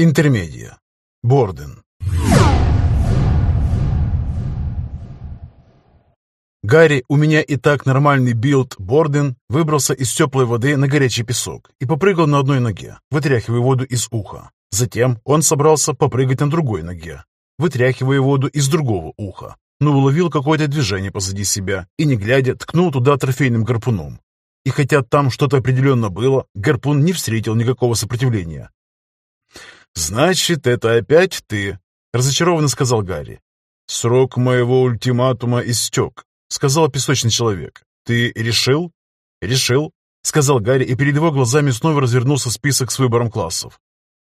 Интермедия. Борден. Гарри, у меня и так нормальный билд Борден, выбрался из теплой воды на горячий песок и попрыгал на одной ноге, вытряхивая воду из уха. Затем он собрался попрыгать на другой ноге, вытряхивая воду из другого уха, но уловил какое-то движение позади себя и, не глядя, ткнул туда трофейным гарпуном. И хотя там что-то определенно было, гарпун не встретил никакого сопротивления. «Значит, это опять ты», — разочарованно сказал Гарри. «Срок моего ультиматума истек», — сказал песочный человек. «Ты решил?» «Решил», — сказал Гарри, и перед его глазами снова развернулся список с выбором классов.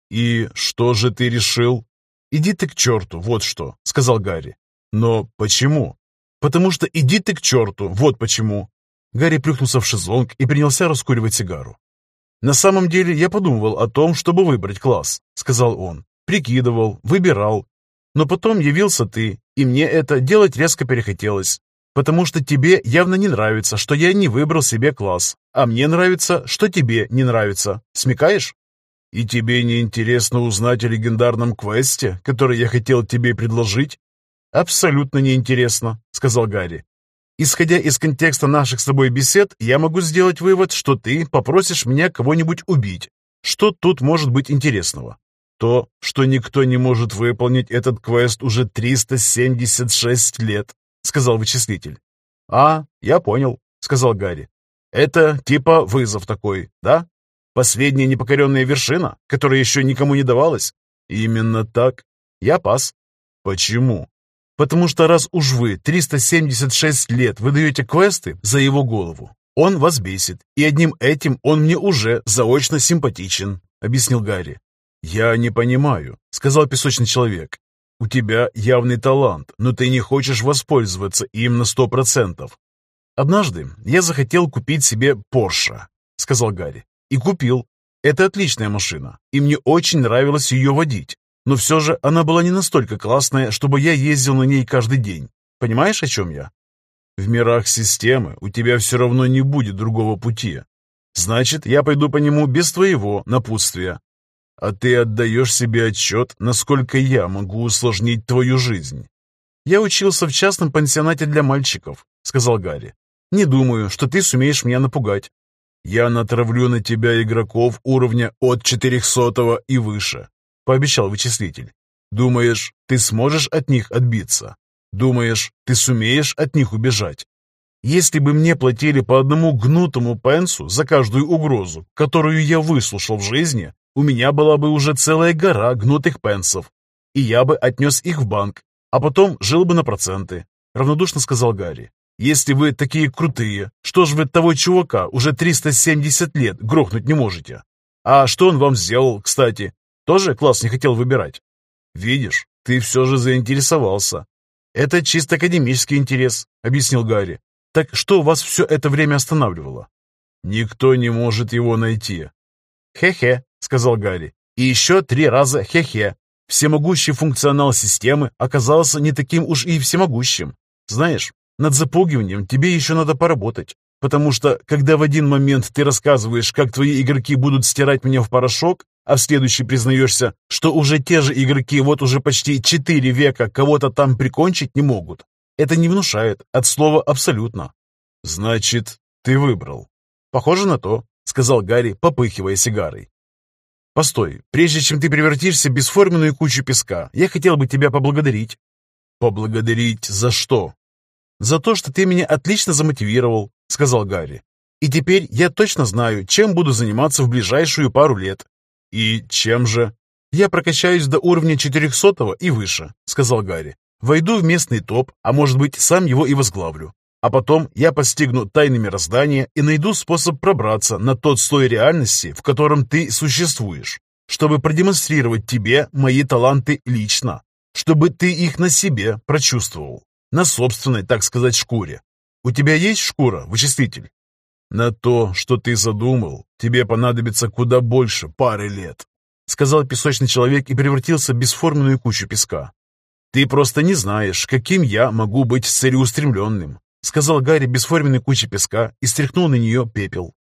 «И что же ты решил?» «Иди ты к черту, вот что», — сказал Гарри. «Но почему?» «Потому что иди ты к черту, вот почему». Гарри плюхнулся в шезлонг и принялся раскуривать сигару. «На самом деле я подумывал о том, чтобы выбрать класс», — сказал он. «Прикидывал, выбирал. Но потом явился ты, и мне это делать резко перехотелось. Потому что тебе явно не нравится, что я не выбрал себе класс, а мне нравится, что тебе не нравится. Смекаешь?» «И тебе не интересно узнать о легендарном квесте, который я хотел тебе предложить?» «Абсолютно неинтересно», — сказал Гарри. Исходя из контекста наших с тобой бесед, я могу сделать вывод, что ты попросишь меня кого-нибудь убить. Что тут может быть интересного? То, что никто не может выполнить этот квест уже 376 лет, сказал вычислитель. А, я понял, сказал Гарри. Это типа вызов такой, да? Последняя непокоренная вершина, которая еще никому не давалась? Именно так. Я пас. Почему? Потому что раз уж вы 376 лет выдаете квесты за его голову, он вас бесит, и одним этим он мне уже заочно симпатичен», — объяснил Гарри. «Я не понимаю», — сказал песочный человек. «У тебя явный талант, но ты не хочешь воспользоваться им на сто процентов». «Однажды я захотел купить себе Порше», — сказал Гарри. «И купил. Это отличная машина, и мне очень нравилось ее водить. Но все же она была не настолько классная, чтобы я ездил на ней каждый день. Понимаешь, о чем я? В мирах системы у тебя все равно не будет другого пути. Значит, я пойду по нему без твоего напутствия. А ты отдаешь себе отчет, насколько я могу усложнить твою жизнь. Я учился в частном пансионате для мальчиков, сказал Гарри. Не думаю, что ты сумеешь меня напугать. Я натравлю на тебя игроков уровня от 400 и выше. — пообещал вычислитель. «Думаешь, ты сможешь от них отбиться? Думаешь, ты сумеешь от них убежать? Если бы мне платили по одному гнутому пенсу за каждую угрозу, которую я выслушал в жизни, у меня была бы уже целая гора гнутых пенсов, и я бы отнес их в банк, а потом жил бы на проценты», — равнодушно сказал Гарри. «Если вы такие крутые, что ж вы того чувака уже 370 лет грохнуть не можете? А что он вам сделал, кстати? Тоже класс не хотел выбирать? Видишь, ты все же заинтересовался. Это чисто академический интерес, объяснил Гарри. Так что вас все это время останавливало? Никто не может его найти. Хе-хе, сказал Гарри. И еще три раза хе-хе. Всемогущий функционал системы оказался не таким уж и всемогущим. Знаешь, над запугиванием тебе еще надо поработать. Потому что, когда в один момент ты рассказываешь, как твои игроки будут стирать меня в порошок, а в следующий признаешься, что уже те же игроки вот уже почти четыре века кого-то там прикончить не могут. Это не внушает, от слова абсолютно. Значит, ты выбрал. Похоже на то, сказал Гарри, попыхивая сигарой. Постой, прежде чем ты превратишься в бесформенную кучу песка, я хотел бы тебя поблагодарить. Поблагодарить за что? За то, что ты меня отлично замотивировал, сказал Гарри. И теперь я точно знаю, чем буду заниматься в ближайшую пару лет. «И чем же?» «Я прокачаюсь до уровня 400 и выше», — сказал Гарри. «Войду в местный топ, а может быть, сам его и возглавлю. А потом я постигну тайны мироздания и найду способ пробраться на тот слой реальности, в котором ты существуешь, чтобы продемонстрировать тебе мои таланты лично, чтобы ты их на себе прочувствовал, на собственной, так сказать, шкуре. У тебя есть шкура, вычислитель?» «На то, что ты задумал, тебе понадобится куда больше пары лет», сказал песочный человек и превратился в бесформенную кучу песка. «Ты просто не знаешь, каким я могу быть целеустремленным», сказал Гарри бесформенной куче песка и стряхнул на нее пепел.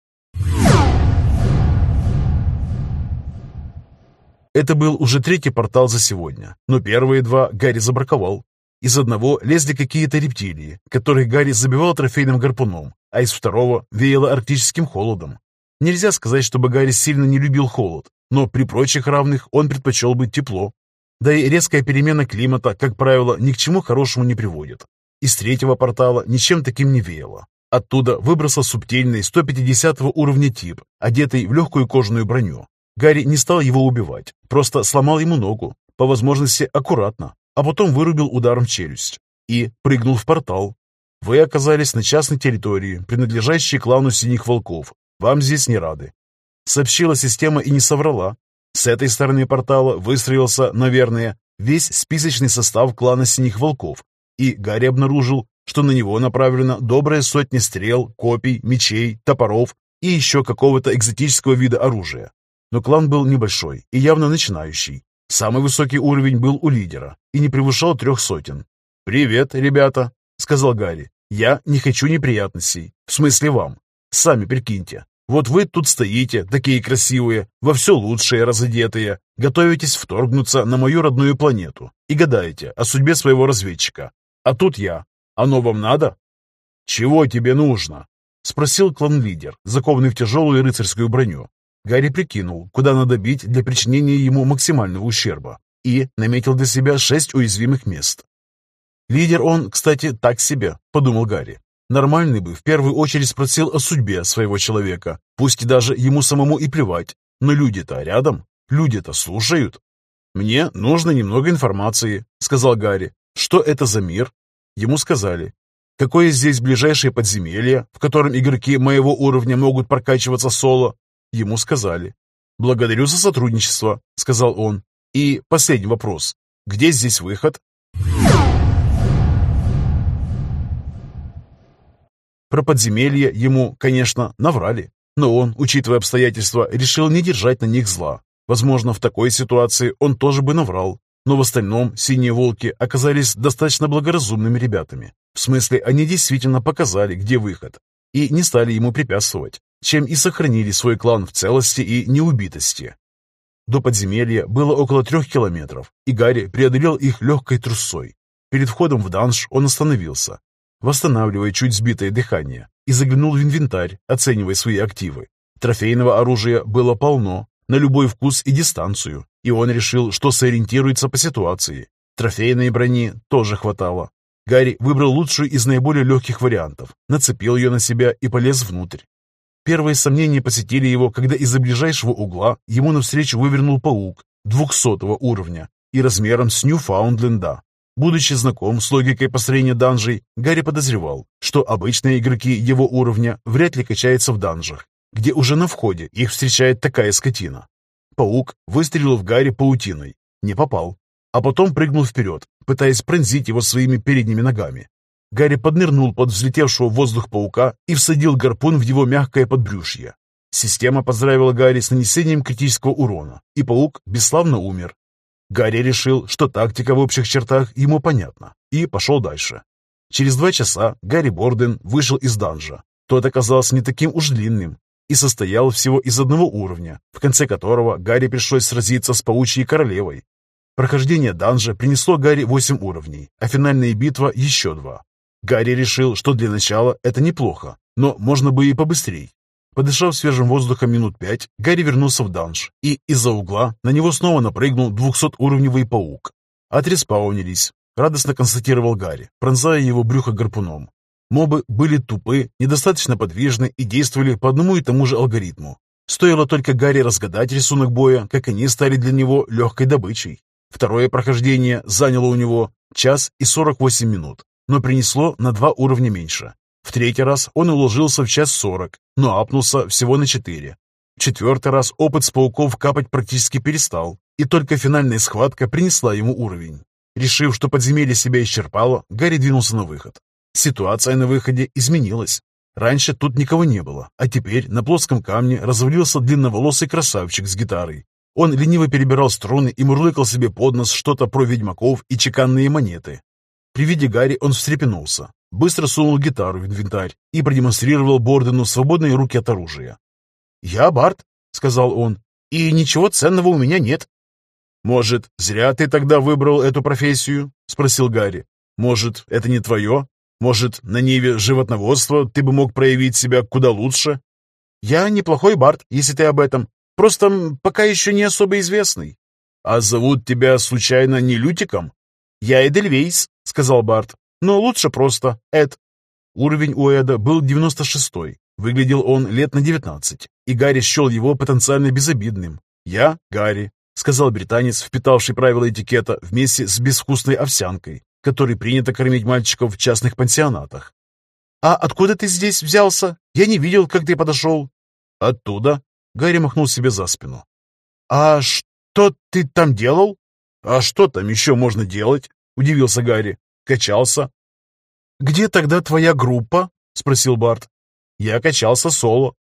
Это был уже третий портал за сегодня, но первые два Гарри забраковал. Из одного лезли какие-то рептилии, которых Гарри забивал трофейным гарпуном, а из второго веяло арктическим холодом. Нельзя сказать, чтобы Гарри сильно не любил холод, но при прочих равных он предпочел бы тепло. Да и резкая перемена климата, как правило, ни к чему хорошему не приводит. Из третьего портала ничем таким не веяло. Оттуда выбросил субтильный 150 уровня тип, одетый в легкую кожаную броню. Гарри не стал его убивать, просто сломал ему ногу, по возможности аккуратно, а потом вырубил ударом челюсть и прыгнул в портал. Вы оказались на частной территории, принадлежащей клану Синих Волков. Вам здесь не рады. Сообщила система и не соврала. С этой стороны портала выстроился, наверное, весь списочный состав клана Синих Волков, и Гарри обнаружил, что на него направлено добрая сотня стрел, копий, мечей, топоров и еще какого-то экзотического вида оружия. Но клан был небольшой и явно начинающий. Самый высокий уровень был у лидера и не превышал трех сотен. «Привет, ребята», — сказал Гарри. «Я не хочу неприятностей. В смысле вам. Сами прикиньте. Вот вы тут стоите, такие красивые, во все лучшее разодетые, готовитесь вторгнуться на мою родную планету и гадаете о судьбе своего разведчика. А тут я. Оно вам надо? Чего тебе нужно? Спросил клан-лидер, закованный в тяжелую рыцарскую броню. Гарри прикинул, куда надо бить для причинения ему максимального ущерба, и наметил для себя шесть уязвимых мест. Лидер он, кстати, так себе, подумал Гарри. Нормальный бы в первую очередь спросил о судьбе своего человека, пусть даже ему самому и плевать. Но люди-то рядом, люди-то слушают. «Мне нужно немного информации», — сказал Гарри. «Что это за мир? Ему сказали, какое здесь ближайшее подземелье, в котором игроки моего уровня могут прокачиваться соло. Ему сказали. «Благодарю за сотрудничество», — сказал он. «И последний вопрос. Где здесь выход?» Про подземелье ему, конечно, наврали, но он, учитывая обстоятельства, решил не держать на них зла. Возможно, в такой ситуации он тоже бы наврал, но в остальном синие волки оказались достаточно благоразумными ребятами. В смысле, они действительно показали, где выход, и не стали ему препятствовать, чем и сохранили свой клан в целости и неубитости. До подземелья было около трех километров, и Гарри преодолел их легкой трусой. Перед входом в данж он остановился, восстанавливая чуть сбитое дыхание, и заглянул в инвентарь, оценивая свои активы. Трофейного оружия было полно, на любой вкус и дистанцию, и он решил, что сориентируется по ситуации. Трофейной брони тоже хватало. Гарри выбрал лучшую из наиболее легких вариантов, нацепил ее на себя и полез внутрь. Первые сомнения посетили его, когда из-за ближайшего угла ему навстречу вывернул паук двухсотого уровня и размером с Ньюфаундленда. Будучи знаком с логикой построения данжей, Гарри подозревал, что обычные игроки его уровня вряд ли качаются в данжах, где уже на входе их встречает такая скотина. Паук выстрелил в Гарри паутиной, не попал, а потом прыгнул вперед, пытаясь пронзить его своими передними ногами. Гарри поднырнул под взлетевшего в воздух паука и всадил гарпун в его мягкое подбрюшье. Система поздравила Гарри с нанесением критического урона, и паук бесславно умер. Гарри решил, что тактика в общих чертах ему понятна, и пошел дальше. Через два часа Гарри Борден вышел из данжа. Тот оказался не таким уж длинным, и состоял всего из одного уровня, в конце которого Гарри пришлось сразиться с паучьей королевой. Прохождение данжа принесло Гарри 8 уровней, а финальная битва еще два. Гарри решил, что для начала это неплохо, но можно бы и побыстрее. Подышав свежим воздухом минут пять, Гарри вернулся в данж, и из-за угла на него снова напрыгнул 200-уровневый паук. Отреспаунились, радостно констатировал Гарри, пронзая его брюхо гарпуном. Мобы были тупы, недостаточно подвижны и действовали по одному и тому же алгоритму. Стоило только Гарри разгадать рисунок боя, как они стали для него легкой добычей. Второе прохождение заняло у него час и 48 минут, но принесло на два уровня меньше. В третий раз он уложился в час 40, но апнулся всего на 4. В четвертый раз опыт с пауков капать практически перестал, и только финальная схватка принесла ему уровень. Решив, что подземелье себя исчерпало, Гарри двинулся на выход. Ситуация на выходе изменилась. Раньше тут никого не было, а теперь на плоском камне развалился длинноволосый красавчик с гитарой. Он лениво перебирал струны и мурлыкал себе под нос что-то про ведьмаков и чеканные монеты. При виде Гарри он встрепенулся, быстро сунул гитару в инвентарь и продемонстрировал Бордену свободные руки от оружия. «Я Барт», — сказал он, — «и ничего ценного у меня нет». «Может, зря ты тогда выбрал эту профессию?» — спросил Гарри. «Может, это не твое? Может, на ниве животноводства ты бы мог проявить себя куда лучше?» «Я неплохой Барт, если ты об этом. Просто пока еще не особо известный». «А зовут тебя, случайно, не Лютиком?» «Я Эдельвейс», — сказал Барт. «Но лучше просто Эд». Уровень у Эда был 96-й. Выглядел он лет на 19, и Гарри счел его потенциально безобидным. «Я Гарри», — сказал британец, впитавший правила этикета вместе с безвкусной овсянкой, которой принято кормить мальчиков в частных пансионатах. «А откуда ты здесь взялся? Я не видел, как ты подошел». «Оттуда», — Гарри махнул себе за спину. «А что ты там делал?» «А что там еще можно делать?» — удивился Гарри. «Качался». «Где тогда твоя группа?» — спросил Барт. «Я качался соло».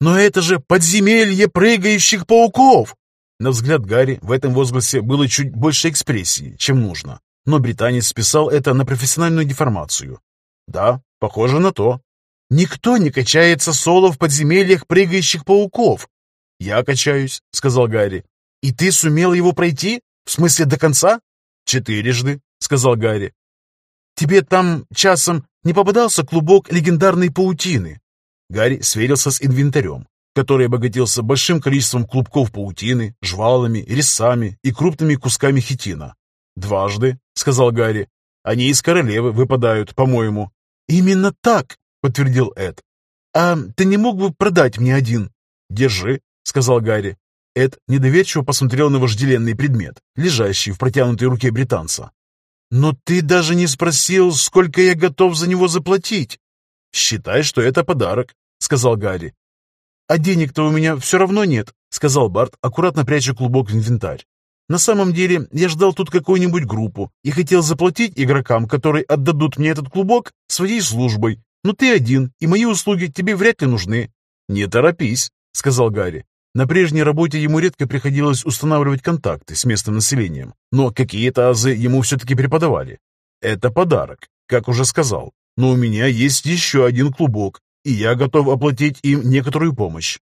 «Но это же подземелье прыгающих пауков!» На взгляд Гарри в этом возгласе было чуть больше экспрессии, чем нужно, но британец списал это на профессиональную деформацию. «Да, похоже на то. Никто не качается соло в подземельях прыгающих пауков». «Я качаюсь», — сказал Гарри. «И ты сумел его пройти?» «В смысле, до конца?» «Четырежды», — сказал Гарри. «Тебе там часом не попадался клубок легендарной паутины?» Гарри сверился с инвентарем, который обогатился большим количеством клубков паутины, жвалами, резцами и крупными кусками хитина. «Дважды», — сказал Гарри. «Они из королевы выпадают, по-моему». «Именно так», — подтвердил Эд. «А ты не мог бы продать мне один?» «Держи», — сказал Гарри. Эд недоверчиво посмотрел на вожделенный предмет, лежащий в протянутой руке британца. «Но ты даже не спросил, сколько я готов за него заплатить!» «Считай, что это подарок», — сказал Гарри. «А денег-то у меня все равно нет», — сказал Барт, аккуратно пряча клубок в инвентарь. «На самом деле, я ждал тут какую-нибудь группу и хотел заплатить игрокам, которые отдадут мне этот клубок, своей службой. Но ты один, и мои услуги тебе вряд ли нужны». «Не торопись», — сказал Гарри. На прежней работе ему редко приходилось устанавливать контакты с местным населением, но какие-то азы ему все-таки преподавали. Это подарок, как уже сказал, но у меня есть еще один клубок, и я готов оплатить им некоторую помощь.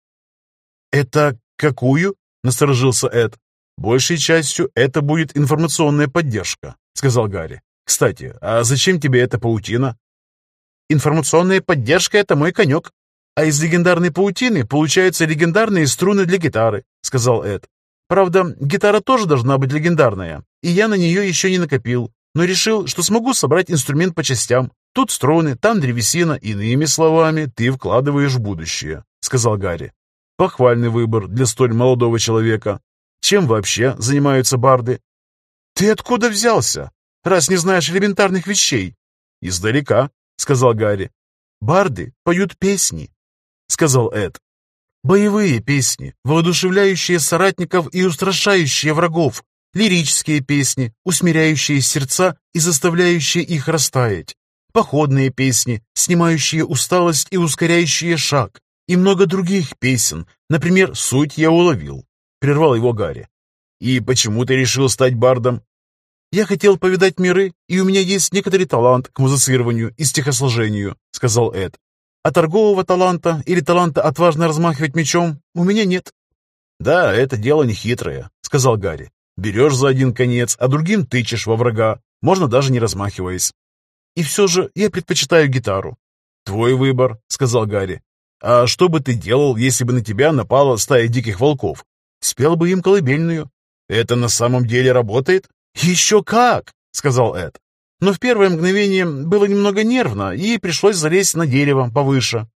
«Это какую?» — насторожился Эд. «Большей частью это будет информационная поддержка», — сказал Гарри. «Кстати, а зачем тебе эта паутина?» «Информационная поддержка — это мой конек», а из легендарной паутины получаются легендарные струны для гитары», — сказал Эд. «Правда, гитара тоже должна быть легендарная, и я на нее еще не накопил, но решил, что смогу собрать инструмент по частям. Тут струны, там древесина, иными словами, ты вкладываешь в будущее», — сказал Гарри. «Похвальный выбор для столь молодого человека. Чем вообще занимаются барды?» «Ты откуда взялся, раз не знаешь элементарных вещей?» «Издалека», — сказал Гарри. «Барды поют песни, сказал Эд. Боевые песни, воодушевляющие соратников и устрашающие врагов, лирические песни, усмиряющие сердца и заставляющие их растаять, походные песни, снимающие усталость и ускоряющие шаг, и много других песен, например, «Суть я уловил», — прервал его Гарри. «И почему ты решил стать бардом?» «Я хотел повидать миры, и у меня есть некоторый талант к музицированию и стихосложению», — сказал Эд. А торгового таланта или таланта отважно размахивать мечом у меня нет. Да, это дело не хитрое, сказал Гарри. Берешь за один конец, а другим тычешь во врага, можно даже не размахиваясь. И все же я предпочитаю гитару. Твой выбор, сказал Гарри. А что бы ты делал, если бы на тебя напала стая диких волков? Спел бы им колыбельную. Это на самом деле работает? Еще как, сказал Эд но в первое мгновение было немного нервно, и пришлось залезть на дерево повыше.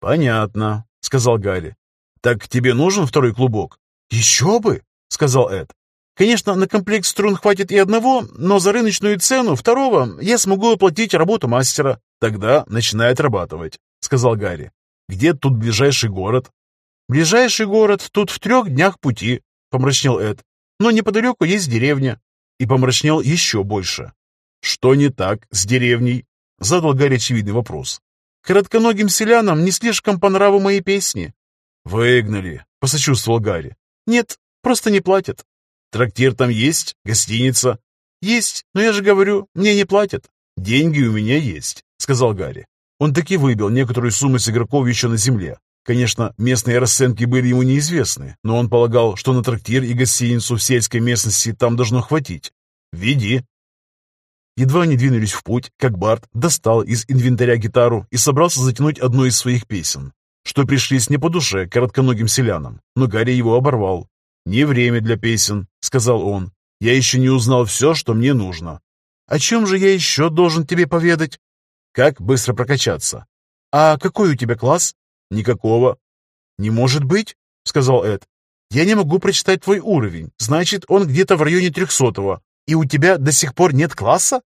«Понятно», — сказал Гарри. «Так тебе нужен второй клубок?» «Еще бы», — сказал Эд. «Конечно, на комплект струн хватит и одного, но за рыночную цену второго я смогу оплатить работу мастера. Тогда начинай отрабатывать», — сказал Гарри. «Где тут ближайший город?» «Ближайший город тут в трех днях пути», — помрачнел Эд. «Но неподалеку есть деревня». И помрачнел еще больше. «Что не так с деревней?» — задал Гарри очевидный вопрос. «Коротконогим селянам не слишком по нраву мои песни». «Выгнали», — посочувствовал Гарри. «Нет, просто не платят». «Трактир там есть? Гостиница?» «Есть, но я же говорю, мне не платят». «Деньги у меня есть», — сказал Гарри. Он таки выбил некоторую сумму с игроков еще на земле. Конечно, местные расценки были ему неизвестны, но он полагал, что на трактир и гостиницу в сельской местности там должно хватить. «Веди!» Едва они двинулись в путь, как Барт достал из инвентаря гитару и собрался затянуть одну из своих песен, что пришлись не по душе коротконогим селянам, но Гарри его оборвал. «Не время для песен», — сказал он. «Я еще не узнал все, что мне нужно». «О чем же я еще должен тебе поведать?» «Как быстро прокачаться». «А какой у тебя класс?» «Никакого». «Не может быть», — сказал Эд. «Я не могу прочитать твой уровень. Значит, он где-то в районе трехсотого. И у тебя до сих пор нет класса?»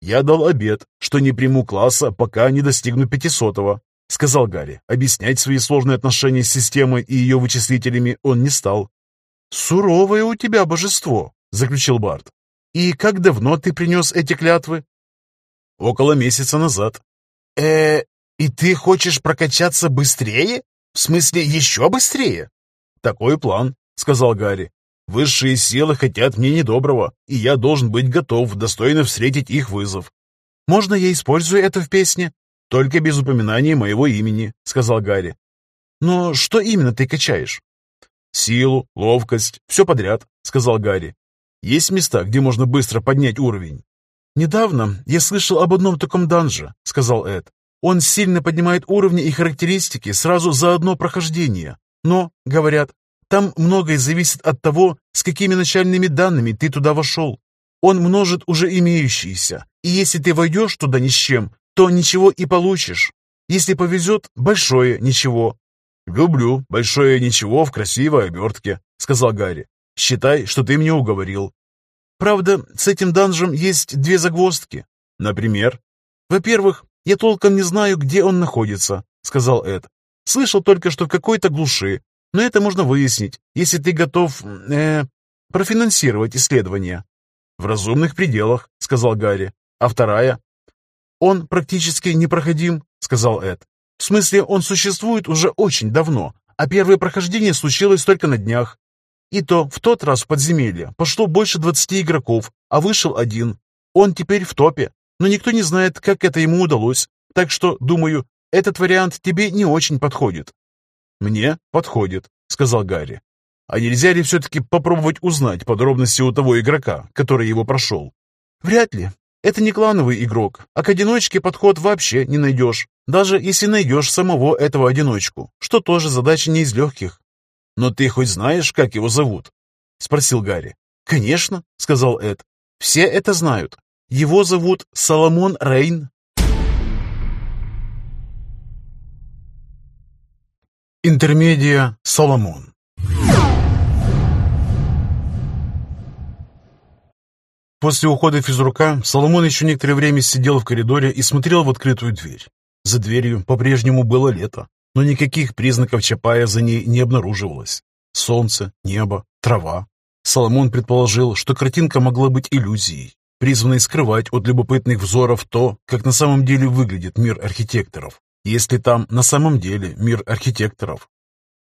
«Я дал обед, что не приму класса, пока не достигну пятисотого», — сказал Гарри. Объяснять свои сложные отношения с системой и ее вычислителями он не стал. «Суровое у тебя божество», — заключил Барт. «И как давно ты принес эти клятвы?» «Около месяца назад». э и ты хочешь прокачаться быстрее? В смысле, еще быстрее?» «Такой план», — сказал Гарри. Высшие силы хотят мне недоброго, и я должен быть готов достойно встретить их вызов. Можно я использую это в песне? Только без упоминания моего имени, сказал Гарри. Но что именно ты качаешь? Силу, ловкость, все подряд, сказал Гарри. Есть места, где можно быстро поднять уровень. Недавно я слышал об одном таком данже, сказал Эд. Он сильно поднимает уровни и характеристики сразу за одно прохождение. Но, говорят, там многое зависит от того, с какими начальными данными ты туда вошел. Он множит уже имеющиеся, и если ты войдешь туда ни с чем, то ничего и получишь. Если повезет, большое ничего. «Люблю большое ничего в красивой обертке», — сказал Гарри. «Считай, что ты мне уговорил». «Правда, с этим данжем есть две загвоздки. Например?» «Во-первых, я толком не знаю, где он находится», — сказал Эд. «Слышал только, что в какой-то глуши, но это можно выяснить, если ты готов э, профинансировать исследование. В разумных пределах, сказал Гарри. А вторая? Он практически непроходим, сказал Эд. В смысле, он существует уже очень давно, а первое прохождение случилось только на днях. И то в тот раз в подземелье пошло больше двадцати игроков, а вышел один. Он теперь в топе, но никто не знает, как это ему удалось. Так что, думаю, этот вариант тебе не очень подходит. «Мне подходит», — сказал Гарри. «А нельзя ли все-таки попробовать узнать подробности у того игрока, который его прошел?» «Вряд ли. Это не клановый игрок, а к одиночке подход вообще не найдешь, даже если найдешь самого этого одиночку, что тоже задача не из легких». «Но ты хоть знаешь, как его зовут?» — спросил Гарри. «Конечно», — сказал Эд. «Все это знают. Его зовут Соломон Рейн». Интермедия Соломон После ухода физрука Соломон еще некоторое время сидел в коридоре и смотрел в открытую дверь. За дверью по-прежнему было лето, но никаких признаков Чапая за ней не обнаруживалось. Солнце, небо, трава. Соломон предположил, что картинка могла быть иллюзией, призванной скрывать от любопытных взоров то, как на самом деле выглядит мир архитекторов если там на самом деле мир архитекторов.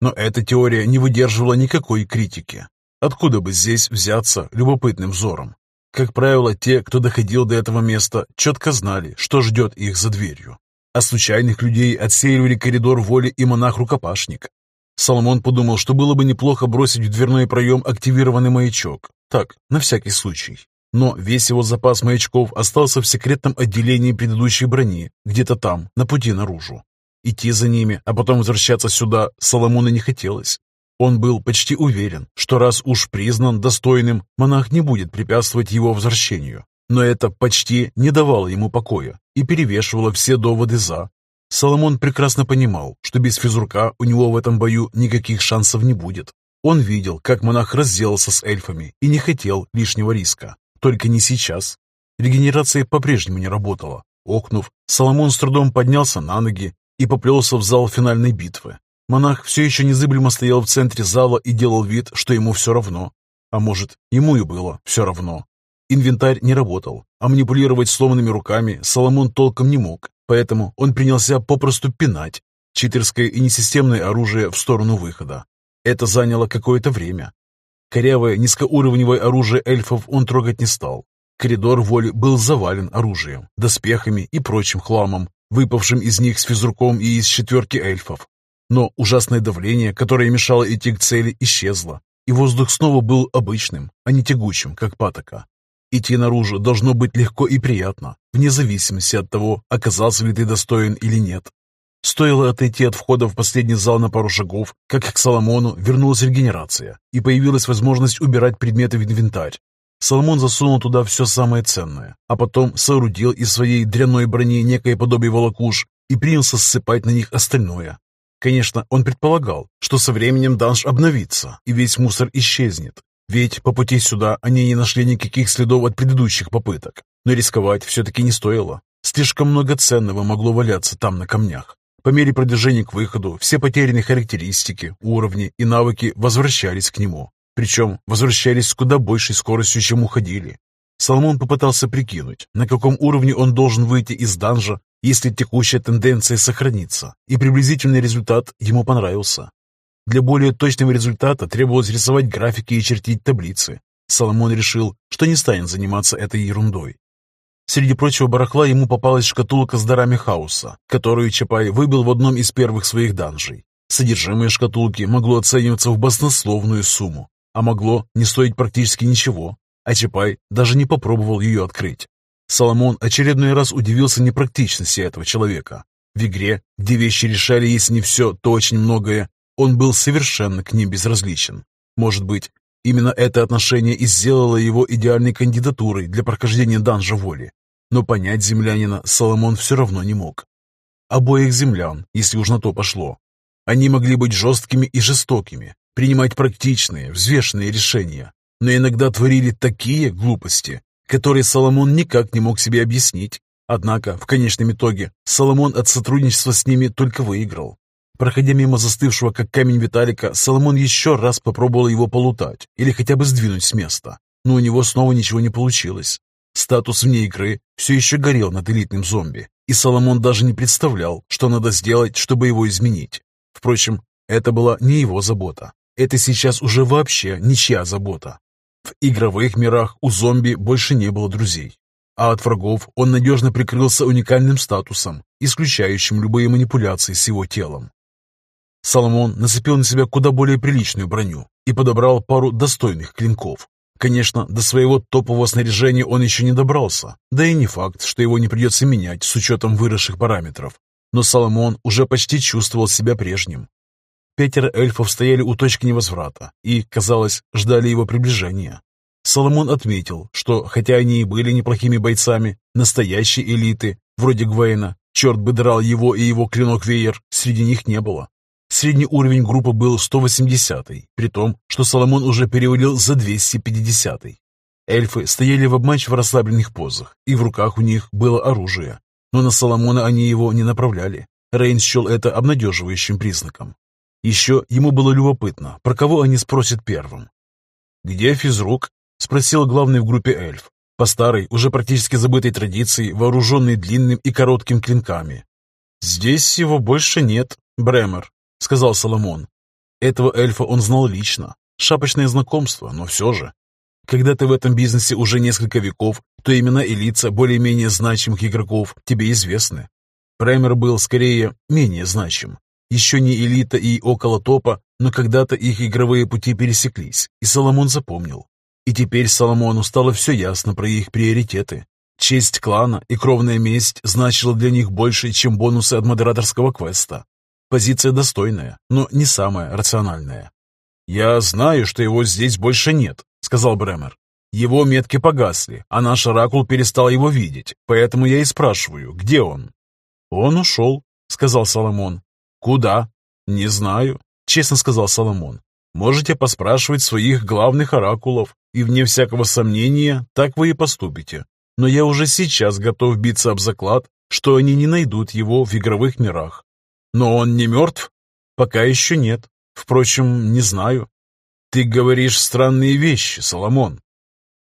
Но эта теория не выдерживала никакой критики. Откуда бы здесь взяться любопытным взором? Как правило, те, кто доходил до этого места, четко знали, что ждет их за дверью. А случайных людей отсеивали коридор воли и монах-рукопашник. Соломон подумал, что было бы неплохо бросить в дверной проем активированный маячок. Так, на всякий случай. Но весь его запас маячков остался в секретном отделении предыдущей брони, где-то там, на пути наружу. Идти за ними, а потом возвращаться сюда Соломону не хотелось. Он был почти уверен, что раз уж признан достойным, монах не будет препятствовать его возвращению. Но это почти не давало ему покоя и перевешивало все доводы «за». Соломон прекрасно понимал, что без физрука у него в этом бою никаких шансов не будет. Он видел, как монах разделался с эльфами и не хотел лишнего риска. Только не сейчас. Регенерация по-прежнему не работала. Окнув, Соломон с трудом поднялся на ноги и поплелся в зал финальной битвы. Монах все еще незыблемо стоял в центре зала и делал вид, что ему все равно. А может, ему и было все равно. Инвентарь не работал, а манипулировать сломанными руками Соломон толком не мог, поэтому он принялся попросту пинать читерское и несистемное оружие в сторону выхода. Это заняло какое-то время, Корявое, низкоуровневое оружие эльфов он трогать не стал. Коридор воли был завален оружием, доспехами и прочим хламом, выпавшим из них с физруком и из четверки эльфов. Но ужасное давление, которое мешало идти к цели, исчезло, и воздух снова был обычным, а не тягучим, как патока. Идти наружу должно быть легко и приятно, вне зависимости от того, оказался ли ты достоин или нет. Стоило отойти от входа в последний зал на пару шагов, как к Соломону вернулась регенерация, и появилась возможность убирать предметы в инвентарь. Соломон засунул туда все самое ценное, а потом соорудил из своей дрянной брони некое подобие волокуш и принялся ссыпать на них остальное, Конечно, он предполагал, что со временем данж обновится, и весь мусор исчезнет. Ведь по пути сюда они не нашли никаких следов от предыдущих попыток. Но рисковать все-таки не стоило. Слишком много ценного могло валяться там на камнях. По мере продвижения к выходу все потерянные характеристики, уровни и навыки возвращались к нему. Причем возвращались с куда большей скоростью, чем уходили. Соломон попытался прикинуть, на каком уровне он должен выйти из данжа, если текущая тенденция сохранится, и приблизительный результат ему понравился. Для более точного результата требовалось рисовать графики и чертить таблицы. Соломон решил, что не станет заниматься этой ерундой. Среди прочего барахла ему попалась шкатулка с дарами хаоса, которую Чапай выбил в одном из первых своих данжей. Содержимое шкатулки могло оцениваться в баснословную сумму, а могло не стоить практически ничего, а Чапай даже не попробовал ее открыть. Соломон очередной раз удивился непрактичности этого человека. В игре, где вещи решали, если не все, то очень многое, он был совершенно к ним безразличен. Может быть, именно это отношение и сделало его идеальной кандидатурой для прохождения данжа воли. Но понять землянина Соломон все равно не мог. Обоих землян, если уж на то пошло. Они могли быть жесткими и жестокими, принимать практичные, взвешенные решения, но иногда творили такие глупости, которые Соломон никак не мог себе объяснить. Однако, в конечном итоге, Соломон от сотрудничества с ними только выиграл. Проходя мимо застывшего, как камень Виталика, Соломон еще раз попробовал его полутать или хотя бы сдвинуть с места, но у него снова ничего не получилось. Статус вне игры все еще горел над элитным зомби, и Соломон даже не представлял, что надо сделать, чтобы его изменить. Впрочем, это была не его забота. Это сейчас уже вообще ничья забота. В игровых мирах у зомби больше не было друзей, а от врагов он надежно прикрылся уникальным статусом, исключающим любые манипуляции с его телом. Соломон нацепил на себя куда более приличную броню и подобрал пару достойных клинков. Конечно, до своего топового снаряжения он еще не добрался, да и не факт, что его не придется менять с учетом выросших параметров. Но Соломон уже почти чувствовал себя прежним. Пятеро эльфов стояли у точки невозврата и, казалось, ждали его приближения. Соломон отметил, что, хотя они и были неплохими бойцами, настоящей элиты, вроде Гвейна, черт бы драл его и его клинок-веер, среди них не было. Средний уровень группы был 180-й, при том, что Соломон уже перевалил за 250-й. Эльфы стояли в обманчиво расслабленных позах, и в руках у них было оружие. Но на Соломона они его не направляли. Рейн счел это обнадеживающим признаком. Еще ему было любопытно, про кого они спросят первым. «Где физрук?» — спросил главный в группе эльф, по старой, уже практически забытой традиции, вооруженный длинным и коротким клинками. «Здесь его больше нет, Бремер», — сказал Соломон. Этого эльфа он знал лично. Шапочное знакомство, но все же. Когда ты в этом бизнесе уже несколько веков, то имена и лица более-менее значимых игроков тебе известны. Бремер был скорее менее значим. Еще не элита и около топа, но когда-то их игровые пути пересеклись, и Соломон запомнил. И теперь Соломону стало все ясно про их приоритеты. Честь клана и кровная месть значила для них больше, чем бонусы от модераторского квеста. Позиция достойная, но не самая рациональная. «Я знаю, что его здесь больше нет», — сказал Бремер. «Его метки погасли, а наш оракул перестал его видеть, поэтому я и спрашиваю, где он?» «Он ушел», — сказал Соломон. «Куда?» «Не знаю», — честно сказал Соломон. «Можете поспрашивать своих главных оракулов, и вне всякого сомнения так вы и поступите. Но я уже сейчас готов биться об заклад, что они не найдут его в игровых мирах. Но он не мертв? Пока еще нет. Впрочем, не знаю. Ты говоришь странные вещи, Соломон.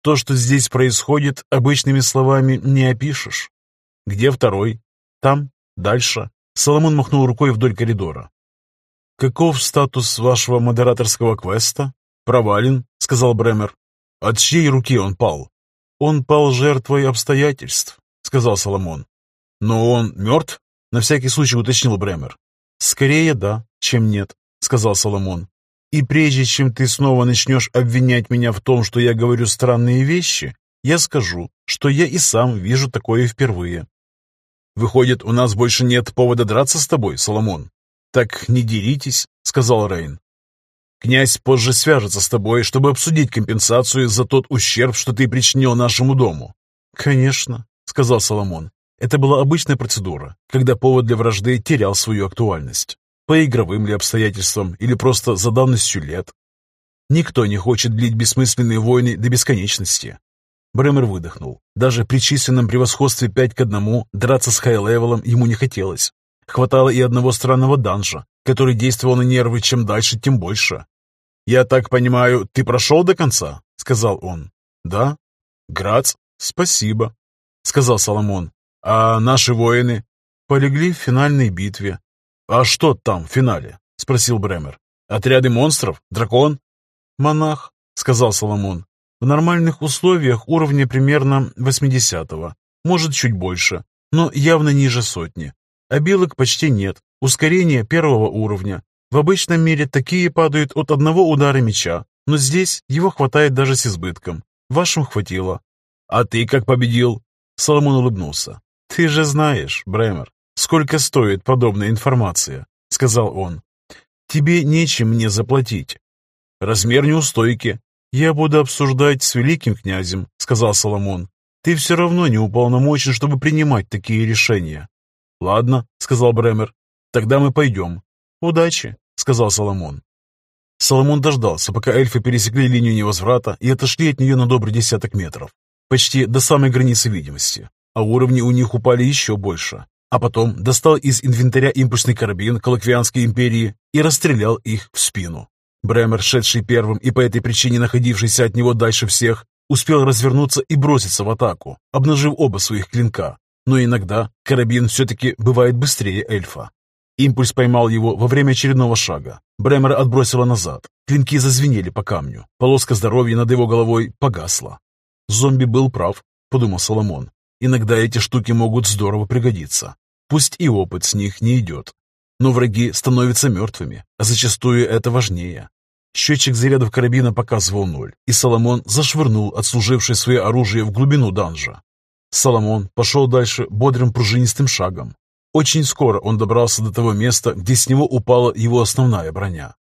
То, что здесь происходит, обычными словами не опишешь. Где второй? Там? Дальше? Соломон махнул рукой вдоль коридора. «Каков статус вашего модераторского квеста?» «Провален», — сказал Бремер. «От чьей руки он пал?» «Он пал жертвой обстоятельств», — сказал Соломон. «Но он мертв?» — на всякий случай уточнил Бремер. «Скорее да, чем нет», — сказал Соломон. «И прежде чем ты снова начнешь обвинять меня в том, что я говорю странные вещи, я скажу, что я и сам вижу такое впервые». «Выходит, у нас больше нет повода драться с тобой, Соломон?» «Так не деритесь», — сказал Рейн. «Князь позже свяжется с тобой, чтобы обсудить компенсацию за тот ущерб, что ты причинил нашему дому». «Конечно», — сказал Соломон. Это была обычная процедура, когда повод для вражды терял свою актуальность. По игровым ли обстоятельствам или просто за давностью лет. Никто не хочет длить бессмысленные войны до бесконечности. Бремер выдохнул. Даже при численном превосходстве 5 к 1 драться с хай-левелом ему не хотелось. Хватало и одного странного данжа, который действовал на нервы, чем дальше, тем больше. «Я так понимаю, ты прошел до конца?» — сказал он. «Да». «Грац, спасибо», — сказал Соломон. «А наши воины?» «Полегли в финальной битве». «А что там в финале?» — спросил Бремер. «Отряды монстров? Дракон?» «Монах», — сказал Соломон. «В нормальных условиях уровня примерно 80-го, может, чуть больше, но явно ниже сотни. Обилок почти нет, ускорение первого уровня. В обычном мире такие падают от одного удара меча, но здесь его хватает даже с избытком. Вашим хватило. А ты как победил? Соломон улыбнулся. Ты же знаешь, Бремер, сколько стоит подобная информация, сказал он. Тебе нечем мне заплатить. Размер неустойки. Я буду обсуждать с великим князем, сказал Соломон. Ты все равно не уполномочен, чтобы принимать такие решения. «Ладно», — сказал Бремер, — «тогда мы пойдем». «Удачи», — сказал Соломон. Соломон дождался, пока эльфы пересекли линию невозврата и отошли от нее на добрый десяток метров, почти до самой границы видимости, а уровни у них упали еще больше. А потом достал из инвентаря импульсный карабин Колоквианской империи и расстрелял их в спину. Бремер, шедший первым и по этой причине находившийся от него дальше всех, успел развернуться и броситься в атаку, обнажив оба своих клинка, но иногда карабин все-таки бывает быстрее эльфа. Импульс поймал его во время очередного шага. Бремера отбросило назад. Клинки зазвенели по камню. Полоска здоровья над его головой погасла. «Зомби был прав», — подумал Соломон. «Иногда эти штуки могут здорово пригодиться. Пусть и опыт с них не идет. Но враги становятся мертвыми, а зачастую это важнее. Счетчик зарядов карабина показывал ноль, и Соломон зашвырнул отслужившее свое оружие в глубину данжа. Соломон пошел дальше бодрым пружинистым шагом. Очень скоро он добрался до того места, где с него упала его основная броня.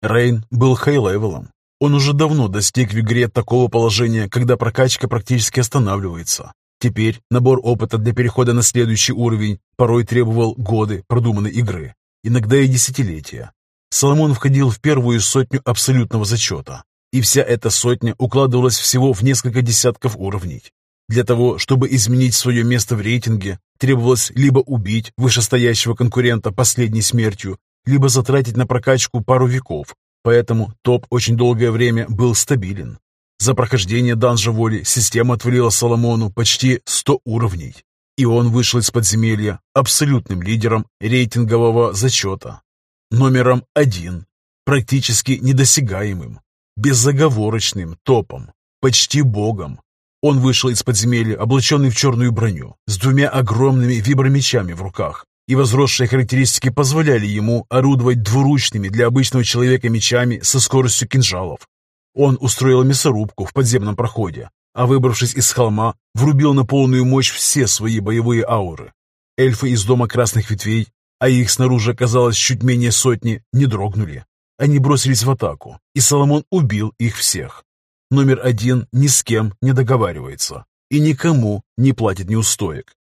Рейн был хай-левелом. Он уже давно достиг в игре такого положения, когда прокачка практически останавливается. Теперь набор опыта для перехода на следующий уровень порой требовал годы продуманной игры, иногда и десятилетия. Соломон входил в первую сотню абсолютного зачета. И вся эта сотня укладывалась всего в несколько десятков уровней. Для того, чтобы изменить свое место в рейтинге, требовалось либо убить вышестоящего конкурента последней смертью, либо затратить на прокачку пару веков, поэтому топ очень долгое время был стабилен. За прохождение данжа воли система отвалила Соломону почти 100 уровней, и он вышел из подземелья абсолютным лидером рейтингового зачета. Номером один, практически недосягаемым, безоговорочным топом, почти богом. Он вышел из подземелья, облаченный в черную броню, с двумя огромными вибромечами в руках, и возросшие характеристики позволяли ему орудовать двуручными для обычного человека мечами со скоростью кинжалов. Он устроил мясорубку в подземном проходе, а выбравшись из холма, врубил на полную мощь все свои боевые ауры. Эльфы из дома красных ветвей, а их снаружи оказалось чуть менее сотни, не дрогнули. Они бросились в атаку, и Соломон убил их всех. Номер один ни с кем не договаривается и никому не платит неустоек.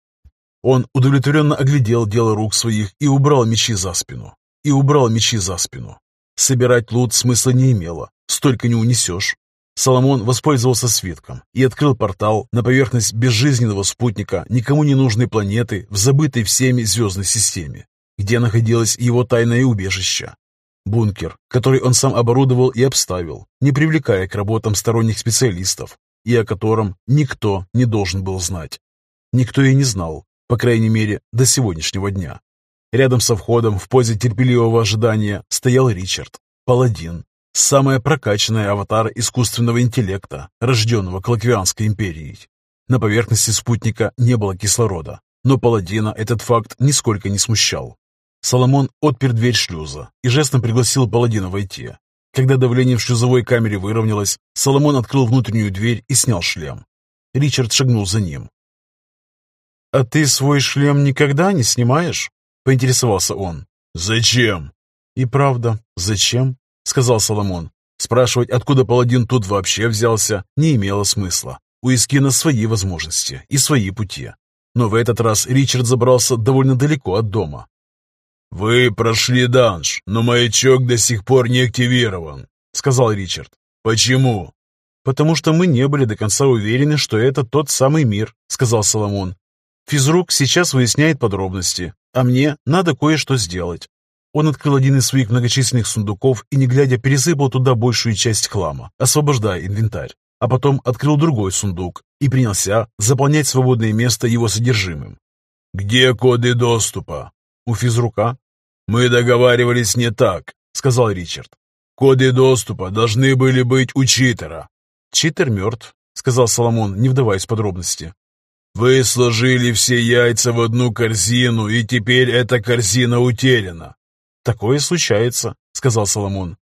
Он удовлетворенно оглядел дело рук своих и убрал мечи за спину. И убрал мечи за спину. Собирать лут смысла не имело, столько не унесешь. Соломон воспользовался свитком и открыл портал на поверхность безжизненного спутника никому не нужной планеты в забытой всеми звездной системе, где находилось его тайное убежище. Бункер, который он сам оборудовал и обставил, не привлекая к работам сторонних специалистов, и о котором никто не должен был знать. Никто и не знал, по крайней мере, до сегодняшнего дня. Рядом со входом в позе терпеливого ожидания стоял Ричард, паладин, самая прокачанная аватар искусственного интеллекта, рожденного Клаквианской империей. На поверхности спутника не было кислорода, Но паладина этот факт нисколько не смущал. Соломон отпер дверь шлюза и жестом пригласил паладина войти. Когда давление в шлюзовой камере выровнялось, Соломон открыл внутреннюю дверь и снял шлем. Ричард шагнул за ним. «А ты свой шлем никогда не снимаешь?» — поинтересовался он. «Зачем?» «И правда, зачем?» — сказал Соломон. Спрашивать, откуда паладин тут вообще взялся, не имело смысла. У Искина свои возможности и свои пути. Но в этот раз Ричард забрался довольно далеко от дома. «Вы прошли данж, но маячок до сих пор не активирован», — сказал Ричард. «Почему?» «Потому что мы не были до конца уверены, что это тот самый мир», — сказал Соломон. «Физрук сейчас выясняет подробности, а мне надо кое-что сделать». Он открыл один из своих многочисленных сундуков и, не глядя, пересыпал туда большую часть хлама, освобождая инвентарь. А потом открыл другой сундук и принялся заполнять свободное место его содержимым. «Где коды доступа?» «У физрука». «Мы договаривались не так», — сказал Ричард. «Коды доступа должны были быть у читера». «Читер мертв», — сказал Соломон, не вдаваясь в подробности. «Вы сложили все яйца в одну корзину, и теперь эта корзина утеряна». «Такое случается», — сказал Соломон.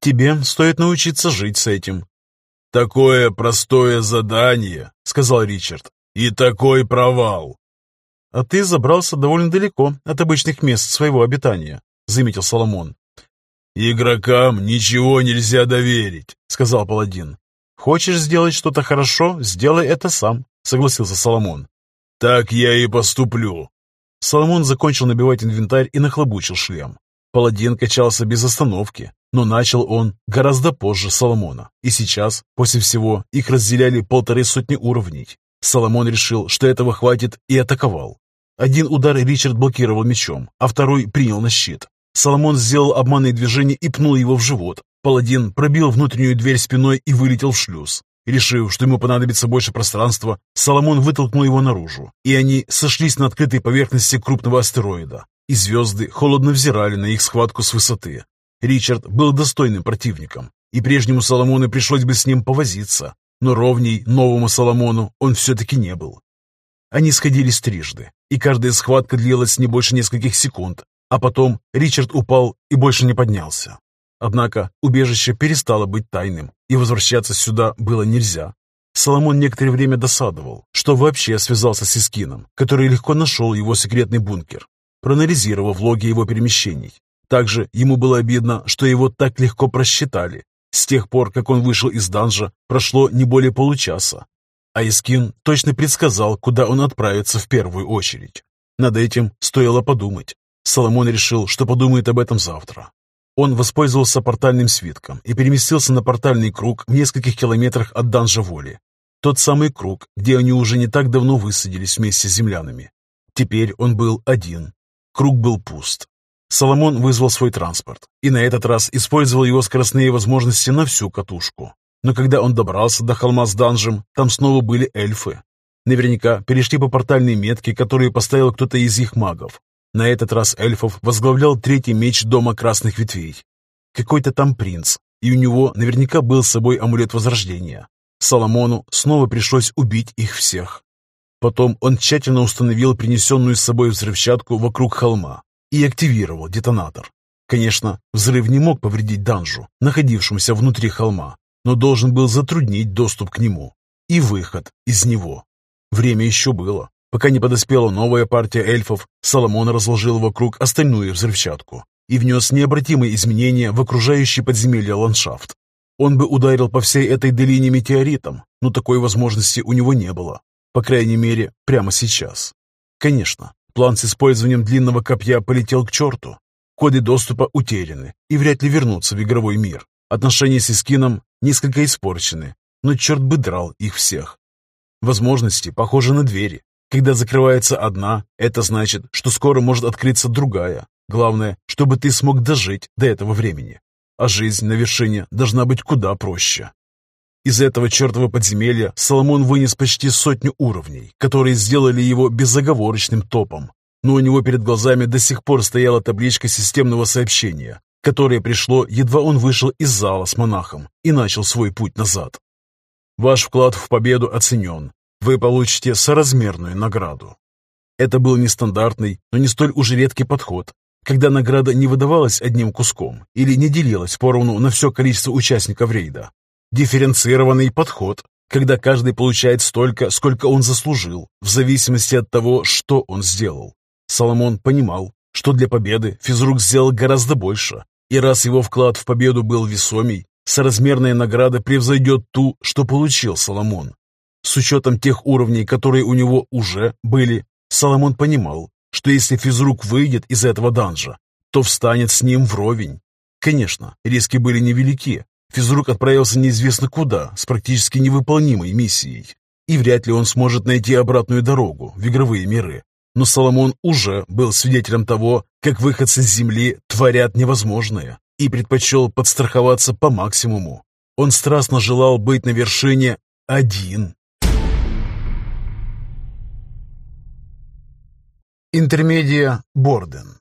«Тебе стоит научиться жить с этим». «Такое простое задание», — сказал Ричард, — «и такой провал». «А ты забрался довольно далеко от обычных мест своего обитания», — заметил Соломон. «Игрокам ничего нельзя доверить», — сказал паладин. «Хочешь сделать что-то хорошо, сделай это сам», — согласился Соломон. «Так я и поступлю». Соломон закончил набивать инвентарь и нахлобучил шлем. Паладин качался без остановки, но начал он гораздо позже Соломона, и сейчас, после всего, их разделяли полторы сотни уровней. Соломон решил, что этого хватит, и атаковал. Один удар Ричард блокировал мечом, а второй принял на щит. Соломон сделал обманное движение и пнул его в живот. Паладин пробил внутреннюю дверь спиной и вылетел в шлюз. Решив, что ему понадобится больше пространства, Соломон вытолкнул его наружу, и они сошлись на открытой поверхности крупного астероида, и звезды холодно взирали на их схватку с высоты. Ричард был достойным противником, и прежнему Соломону пришлось бы с ним повозиться, но ровней новому Соломону он все-таки не был. Они сходились трижды, и каждая схватка длилась не больше нескольких секунд, а потом Ричард упал и больше не поднялся. Однако убежище перестало быть тайным, и возвращаться сюда было нельзя. Соломон некоторое время досадовал, что вообще связался с Искином, который легко нашел его секретный бункер, проанализировав логи его перемещений. Также ему было обидно, что его так легко просчитали. С тех пор, как он вышел из данжа, прошло не более получаса. А Искин точно предсказал, куда он отправится в первую очередь. Над этим стоило подумать. Соломон решил, что подумает об этом завтра. Он воспользовался портальным свитком и переместился на портальный круг в нескольких километрах от данжа воли. Тот самый круг, где они уже не так давно высадились вместе с землянами. Теперь он был один. Круг был пуст. Соломон вызвал свой транспорт и на этот раз использовал его скоростные возможности на всю катушку. Но когда он добрался до холма с данжем, там снова были эльфы. Наверняка перешли по портальной метке, которую поставил кто-то из их магов. На этот раз эльфов возглавлял третий меч Дома Красных Ветвей. Какой-то там принц, и у него наверняка был с собой амулет Возрождения. Соломону снова пришлось убить их всех. Потом он тщательно установил принесенную с собой взрывчатку вокруг холма и активировал детонатор. Конечно, взрыв не мог повредить данжу, находившемуся внутри холма, но должен был затруднить доступ к нему и выход из него. Время еще было. Пока не подоспела новая партия эльфов, Соломон разложил вокруг остальную взрывчатку и внес необратимые изменения в окружающий подземелье ландшафт. Он бы ударил по всей этой долине метеоритом, но такой возможности у него не было. По крайней мере, прямо сейчас. Конечно, план с использованием длинного копья полетел к черту. Коды доступа утеряны и вряд ли вернутся в игровой мир. Отношения с Искином несколько испорчены, но черт бы драл их всех. Возможности похожи на двери, когда закрывается одна, это значит, что скоро может открыться другая. Главное, чтобы ты смог дожить до этого времени. А жизнь на вершине должна быть куда проще. Из этого чертова подземелья Соломон вынес почти сотню уровней, которые сделали его безоговорочным топом. Но у него перед глазами до сих пор стояла табличка системного сообщения, которое пришло, едва он вышел из зала с монахом и начал свой путь назад. Ваш вклад в победу оценен. Вы получите соразмерную награду. Это был нестандартный, но не столь уж редкий подход, когда награда не выдавалась одним куском или не делилась поровну на все количество участников рейда. Дифференцированный подход, когда каждый получает столько, сколько он заслужил, в зависимости от того, что он сделал. Соломон понимал, что для победы физрук сделал гораздо больше, и раз его вклад в победу был весомей, соразмерная награда превзойдет ту, что получил Соломон. С учетом тех уровней, которые у него уже были, Соломон понимал, что если физрук выйдет из этого данжа, то встанет с ним вровень. Конечно, риски были невелики. Физрук отправился неизвестно куда, с практически невыполнимой миссией. И вряд ли он сможет найти обратную дорогу в игровые миры. Но Соломон уже был свидетелем того, как выходцы с земли творят невозможное, и предпочел подстраховаться по максимуму. Он страстно желал быть на вершине один. Интермедия Борден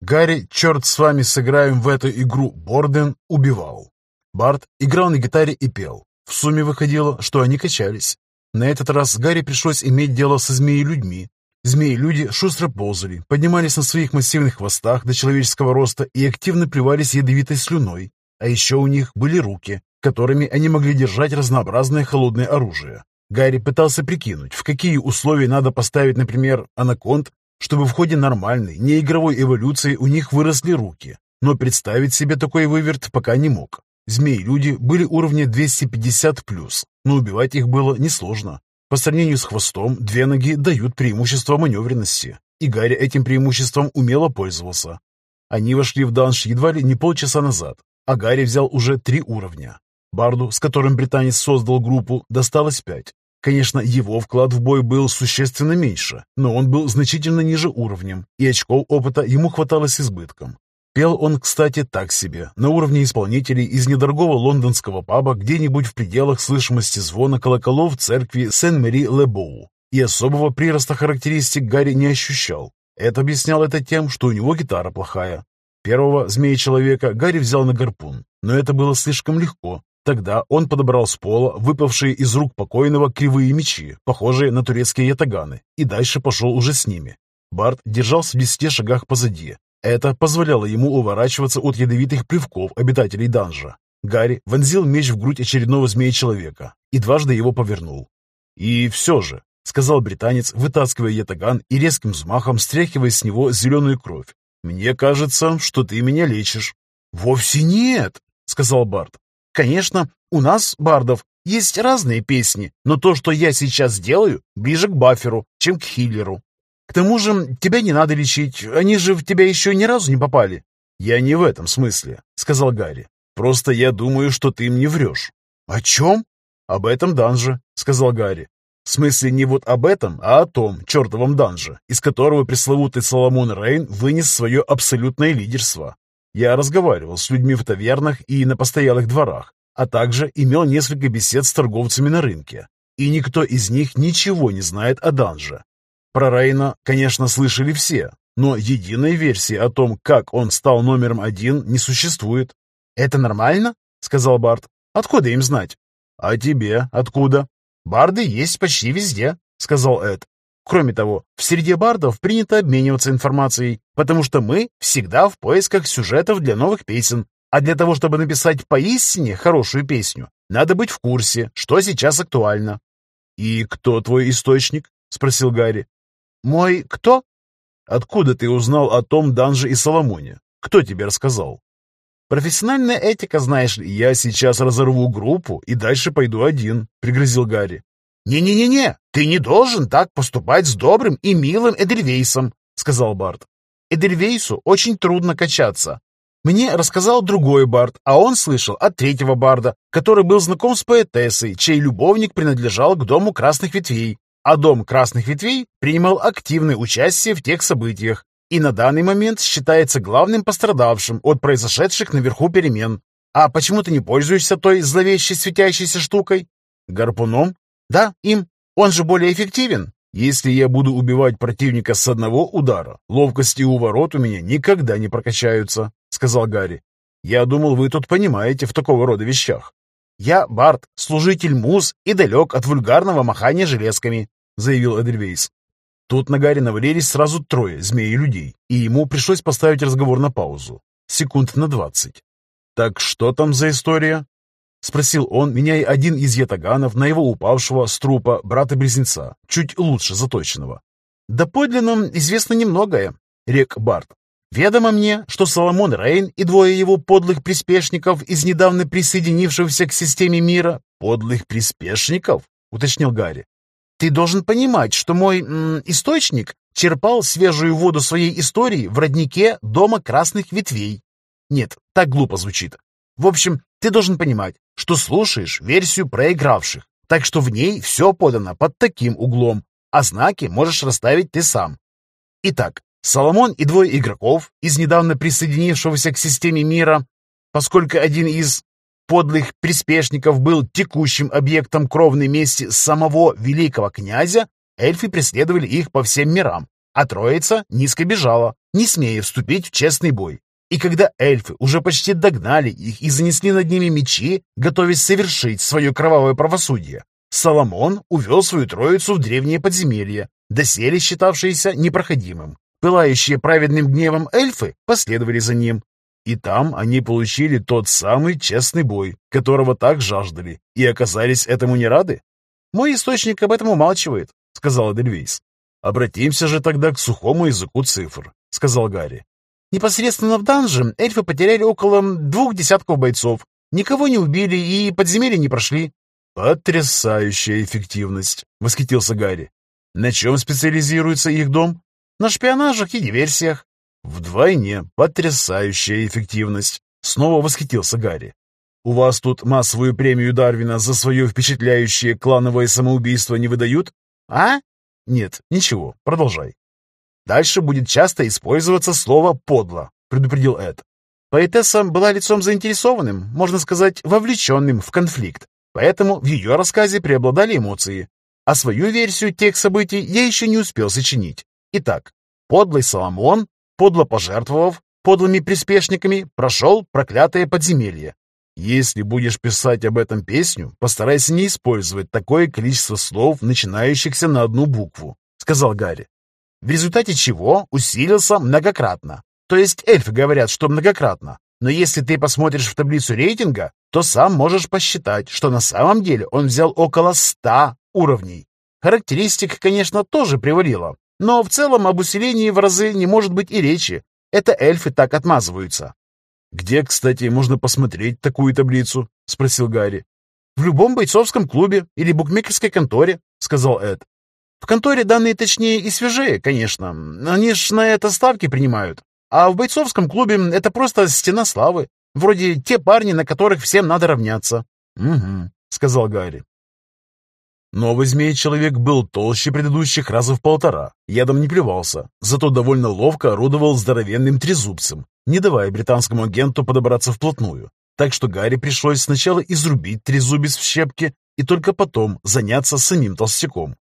Гарри, черт с вами, сыграем в эту игру Борден, убивал. Барт играл на гитаре и пел. В сумме выходило, что они качались. На этот раз Гарри пришлось иметь дело со змеи-людьми. Змеи-люди шустро ползали, поднимались на своих массивных хвостах до человеческого роста и активно плевались ядовитой слюной. А еще у них были руки, которыми они могли держать разнообразное холодное оружие. Гарри пытался прикинуть, в какие условия надо поставить, например, анаконд, чтобы в ходе нормальной, неигровой эволюции у них выросли руки. Но представить себе такой выверт пока не мог. Змеи-люди были уровня 250+, но убивать их было несложно. По сравнению с хвостом, две ноги дают преимущество маневренности, и Гарри этим преимуществом умело пользовался. Они вошли в данж едва ли не полчаса назад, а Гарри взял уже три уровня. Барду, с которым британец создал группу, досталось пять, Конечно, его вклад в бой был существенно меньше, но он был значительно ниже уровнем, и очков опыта ему хватало с избытком. Пел он, кстати, так себе, на уровне исполнителей из недорогого лондонского паба где-нибудь в пределах слышимости звона колоколов церкви Сен-Мэри-Ле-Боу, и особого прироста характеристик Гарри не ощущал. Это объяснял это тем, что у него гитара плохая. Первого змея-человека Гарри взял на гарпун, но это было слишком легко, Тогда он подобрал с пола выпавшие из рук покойного кривые мечи, похожие на турецкие ятаганы, и дальше пошел уже с ними. Барт держался в десяти шагах позади. Это позволяло ему уворачиваться от ядовитых плевков обитателей данжа. Гарри вонзил меч в грудь очередного змея-человека и дважды его повернул. «И все же», — сказал британец, вытаскивая ятаган и резким взмахом стряхивая с него зеленую кровь, «мне кажется, что ты меня лечишь». «Вовсе нет», — сказал Барт. Конечно, у нас, бардов, есть разные песни, но то, что я сейчас делаю, ближе к баферу, чем к хиллеру. К тому же, тебя не надо лечить, они же в тебя еще ни разу не попали. Я не в этом смысле, сказал Гарри. Просто я думаю, что ты мне врешь. О чем? Об этом данже, сказал Гарри. В смысле не вот об этом, а о том чертовом данже, из которого пресловутый Соломон Рейн вынес свое абсолютное лидерство. Я разговаривал с людьми в тавернах и на постоялых дворах, а также имел несколько бесед с торговцами на рынке, и никто из них ничего не знает о данже. Про Рейна, конечно, слышали все, но единой версии о том, как он стал номером один, не существует. «Это нормально?» — сказал Барт. «Откуда им знать?» «А тебе откуда?» «Барды есть почти везде», — сказал Эд. Кроме того, в среде бардов принято обмениваться информацией, потому что мы всегда в поисках сюжетов для новых песен. А для того, чтобы написать поистине хорошую песню, надо быть в курсе, что сейчас актуально. «И кто твой источник?» — спросил Гарри. «Мой кто?» «Откуда ты узнал о том Данже и Соломоне? Кто тебе рассказал?» «Профессиональная этика, знаешь ли, я сейчас разорву группу и дальше пойду один», — пригрозил Гарри. «Не-не-не-не, ты не должен так поступать с добрым и милым Эдельвейсом», — сказал Барт. «Эдельвейсу очень трудно качаться. Мне рассказал другой Барт, а он слышал от третьего Барда, который был знаком с поэтессой, чей любовник принадлежал к Дому Красных Ветвей, а Дом Красных Ветвей принимал активное участие в тех событиях и на данный момент считается главным пострадавшим от произошедших наверху перемен. А почему ты не пользуешься той зловещей светящейся штукой? Гарпуном? Да, им. Он же более эффективен. Если я буду убивать противника с одного удара, ловкость и уворот у меня никогда не прокачаются, сказал Гарри. Я думал, вы тут понимаете в такого рода вещах. «Я Барт, служитель муз и далек от вульгарного махания железками», — заявил Эдельвейс. Тут на Гарри навалились сразу трое змеи-людей, и ему пришлось поставить разговор на паузу. Секунд на двадцать. «Так что там за история?» — спросил он, меняя один из ятаганов на его упавшего с трупа брата-близнеца, чуть лучше заточенного. «Да подлинно известно немногое», — рек Барт. «Ведомо мне, что Соломон Рейн и двое его подлых приспешников из недавно присоединившегося к системе мира...» «Подлых приспешников?» — уточнил Гарри. «Ты должен понимать, что мой м, источник черпал свежую воду своей истории в роднике Дома Красных Ветвей. Нет, так глупо звучит. В общем, ты должен понимать, что слушаешь версию проигравших, так что в ней все подано под таким углом, а знаки можешь расставить ты сам. Итак, Соломон и двое игроков из недавно присоединившегося к системе мира, поскольку один из подлых приспешников был текущим объектом кровной мести самого великого князя, эльфы преследовали их по всем мирам, а троица низко бежала, не смея вступить в честный бой. И когда эльфы уже почти догнали их и занесли над ними мечи, готовясь совершить свое кровавое правосудие, Соломон увел свою троицу в древнее подземелье, доселе считавшееся непроходимым. Пылающие праведным гневом эльфы последовали за ним. И там они получили тот самый честный бой, которого так жаждали, и оказались этому не рады. «Мой источник об этом умалчивает», — сказал Эдельвейс. «Обратимся же тогда к сухому языку цифр», — сказал Гарри. Непосредственно в данже эльфы потеряли около двух десятков бойцов. Никого не убили и подземелья не прошли. «Потрясающая эффективность!» — восхитился Гарри. «На чем специализируется их дом?» «На шпионажах и диверсиях». «Вдвойне потрясающая эффективность!» — снова восхитился Гарри. «У вас тут массовую премию Дарвина за свое впечатляющее клановое самоубийство не выдают?» «А?» «Нет, ничего, продолжай». Дальше будет часто использоваться слово «подло», предупредил Эд. Поэтесса была лицом заинтересованным, можно сказать, вовлеченным в конфликт, поэтому в ее рассказе преобладали эмоции. А свою версию тех событий я еще не успел сочинить. Итак, подлый Соломон, подло пожертвовав, подлыми приспешниками, прошел проклятое подземелье. Если будешь писать об этом песню, постарайся не использовать такое количество слов, начинающихся на одну букву, сказал Гарри в результате чего усилился многократно. То есть эльфы говорят, что многократно. Но если ты посмотришь в таблицу рейтинга, то сам можешь посчитать, что на самом деле он взял около 100 уровней. Характеристик, конечно, тоже привалило, но в целом об усилении в разы не может быть и речи. Это эльфы так отмазываются. «Где, кстати, можно посмотреть такую таблицу?» — спросил Гарри. «В любом бойцовском клубе или букмекерской конторе», — сказал Эд. В конторе данные точнее и свежее, конечно. Они ж на это ставки принимают. А в бойцовском клубе это просто стена славы. Вроде те парни, на которых всем надо равняться. «Угу», — сказал Гарри. Новый змей-человек был толще предыдущих раза в полтора, ядом не плевался, зато довольно ловко орудовал здоровенным трезубцем, не давая британскому агенту подобраться вплотную. Так что Гарри пришлось сначала изрубить трезубец в щепки и только потом заняться самим толстяком.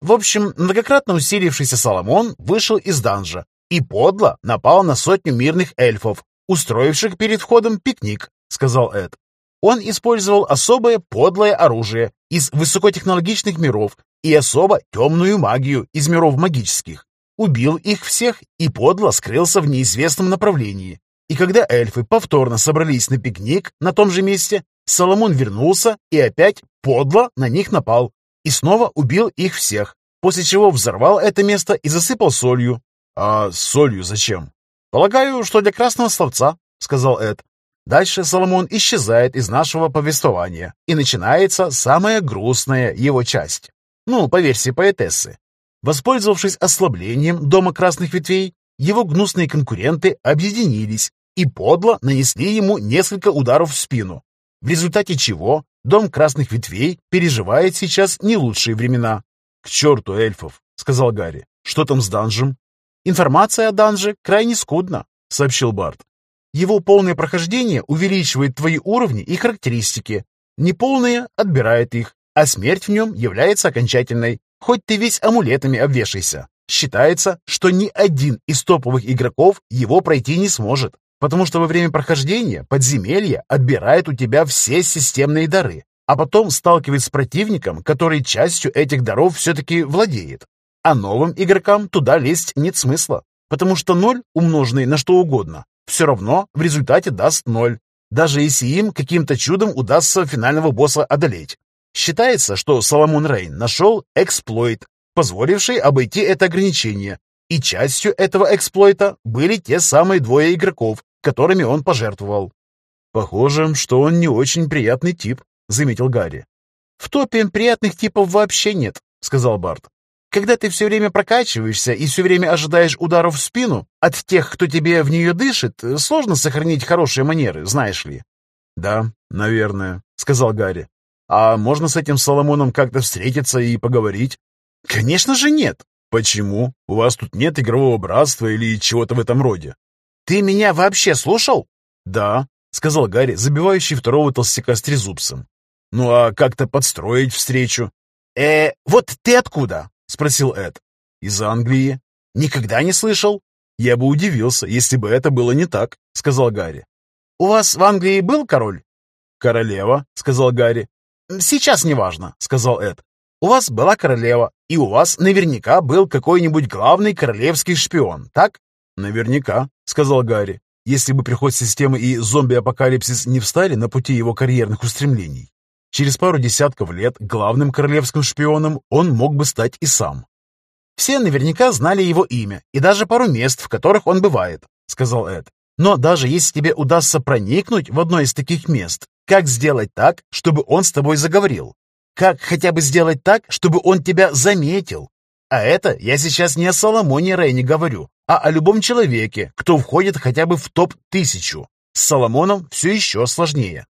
В общем, многократно усилившийся Соломон вышел из данжа и подло напал на сотню мирных эльфов, устроивших перед входом пикник, сказал Эд. Он использовал особое подлое оружие из высокотехнологичных миров и особо темную магию из миров магических. Убил их всех и подло скрылся в неизвестном направлении. И когда эльфы повторно собрались на пикник на том же месте, Соломон вернулся и опять подло на них напал, и снова убил их всех, после чего взорвал это место и засыпал солью. «А солью зачем?» «Полагаю, что для красного словца», — сказал Эд. Дальше Соломон исчезает из нашего повествования, и начинается самая грустная его часть. Ну, по версии поэтессы. Воспользовавшись ослаблением Дома Красных Ветвей, его гнусные конкуренты объединились и подло нанесли ему несколько ударов в спину, в результате чего Дом Красных Ветвей переживает сейчас не лучшие времена. «К черту эльфов!» — сказал Гарри. «Что там с данжем?» «Информация о данже крайне скудна», — сообщил Барт. «Его полное прохождение увеличивает твои уровни и характеристики. Неполное отбирает их, а смерть в нем является окончательной, хоть ты весь амулетами обвешайся. Считается, что ни один из топовых игроков его пройти не сможет. Потому что во время прохождения подземелье отбирает у тебя все системные дары, а потом сталкивает с противником, который частью этих даров все-таки владеет. А новым игрокам туда лезть нет смысла, потому что ноль, умноженный на что угодно, все равно в результате даст ноль, даже если им каким-то чудом удастся финального босса одолеть. Считается, что Соломон Рейн нашел эксплойт, позволивший обойти это ограничение, и частью этого эксплойта были те самые двое игроков, которыми он пожертвовал. «Похоже, что он не очень приятный тип», — заметил Гарри. «В топе приятных типов вообще нет», — сказал Барт. «Когда ты все время прокачиваешься и все время ожидаешь ударов в спину, от тех, кто тебе в нее дышит, сложно сохранить хорошие манеры, знаешь ли». «Да, наверное», — сказал Гарри. «А можно с этим Соломоном как-то встретиться и поговорить?» «Конечно же нет!» «Почему? У вас тут нет игрового братства или чего-то в этом роде?» «Ты меня вообще слушал?» «Да», — сказал Гарри, забивающий второго толстяка с трезубцем. «Ну а как-то подстроить встречу?» «Э, вот ты откуда?» — спросил Эд. «Из Англии». «Никогда не слышал?» «Я бы удивился, если бы это было не так», — сказал Гарри. «У вас в Англии был король?» «Королева», — сказал Гарри. «Сейчас неважно», — сказал Эд. У вас была королева, и у вас наверняка был какой-нибудь главный королевский шпион, так? Наверняка, сказал Гарри, если бы приход системы и зомби-апокалипсис не встали на пути его карьерных устремлений. Через пару десятков лет главным королевским шпионом он мог бы стать и сам. «Все наверняка знали его имя и даже пару мест, в которых он бывает», — сказал Эд. «Но даже если тебе удастся проникнуть в одно из таких мест, как сделать так, чтобы он с тобой заговорил? Как хотя бы сделать так, чтобы он тебя заметил? А это я сейчас не о Соломоне Рейне говорю, а о любом человеке, кто входит хотя бы в топ-1000. С Соломоном все еще сложнее.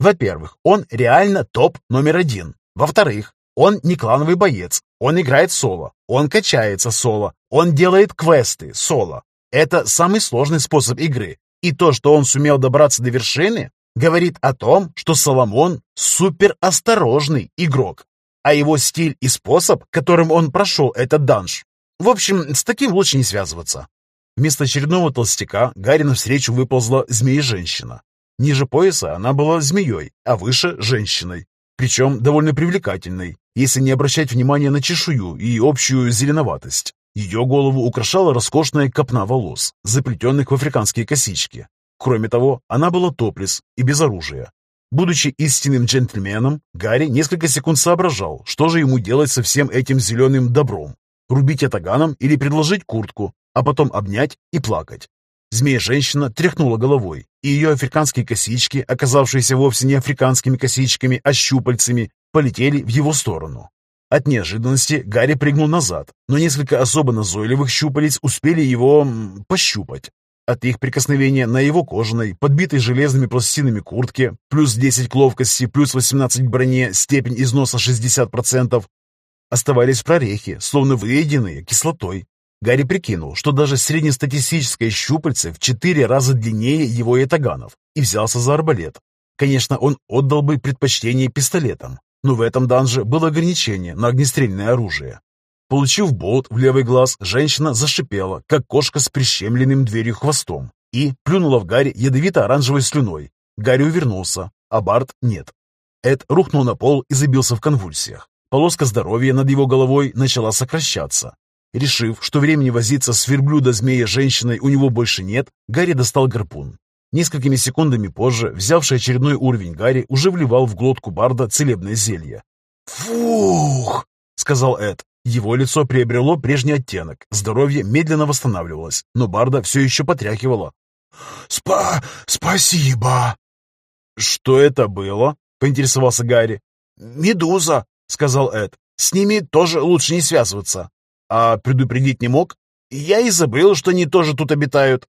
Во-первых, он реально топ номер один. Во-вторых, он не клановый боец, он играет соло, он качается соло, он делает квесты соло. Это самый сложный способ игры. И то, что он сумел добраться до вершины, говорит о том, что Соломон суперосторожный игрок, а его стиль и способ, которым он прошел этот данж. В общем, с таким лучше не связываться. Вместо очередного толстяка Гарри навстречу выползла змея-женщина. Ниже пояса она была змеей, а выше – женщиной. Причем довольно привлекательной, если не обращать внимания на чешую и общую зеленоватость. Ее голову украшала роскошная копна волос, заплетенных в африканские косички, Кроме того, она была топлес и без оружия. Будучи истинным джентльменом, Гарри несколько секунд соображал, что же ему делать со всем этим зеленым добром. Рубить ятаганом или предложить куртку, а потом обнять и плакать. Змея-женщина тряхнула головой, и ее африканские косички, оказавшиеся вовсе не африканскими косичками, а щупальцами, полетели в его сторону. От неожиданности Гарри прыгнул назад, но несколько особо назойливых щупалец успели его пощупать. От их прикосновения на его кожаной, подбитой железными пластинами куртке, плюс 10 к ловкости, плюс 18 к броне, степень износа 60%, оставались прорехи, словно выеденные кислотой. Гарри прикинул, что даже среднестатистическое щупальце в четыре раза длиннее его этаганов, и взялся за арбалет. Конечно, он отдал бы предпочтение пистолетам, но в этом данже было ограничение на огнестрельное оружие. Получив болт в левый глаз, женщина зашипела, как кошка с прищемленным дверью хвостом, и плюнула в Гарри ядовито-оранжевой слюной. Гарри увернулся, а Барт нет. Эд рухнул на пол и забился в конвульсиях. Полоска здоровья над его головой начала сокращаться. Решив, что времени возиться с верблюда-змея женщиной у него больше нет, Гарри достал гарпун. Несколькими секундами позже, взявший очередной уровень Гарри, уже вливал в глотку Барда целебное зелье. «Фух!» — сказал Эд, его лицо приобрело прежний оттенок, здоровье медленно восстанавливалось, но Барда все еще потряхивало. «Спа... спасибо!» «Что это было?» — поинтересовался Гарри. «Медуза», — сказал Эд. «С ними тоже лучше не связываться». «А предупредить не мог?» «Я и забыл, что они тоже тут обитают».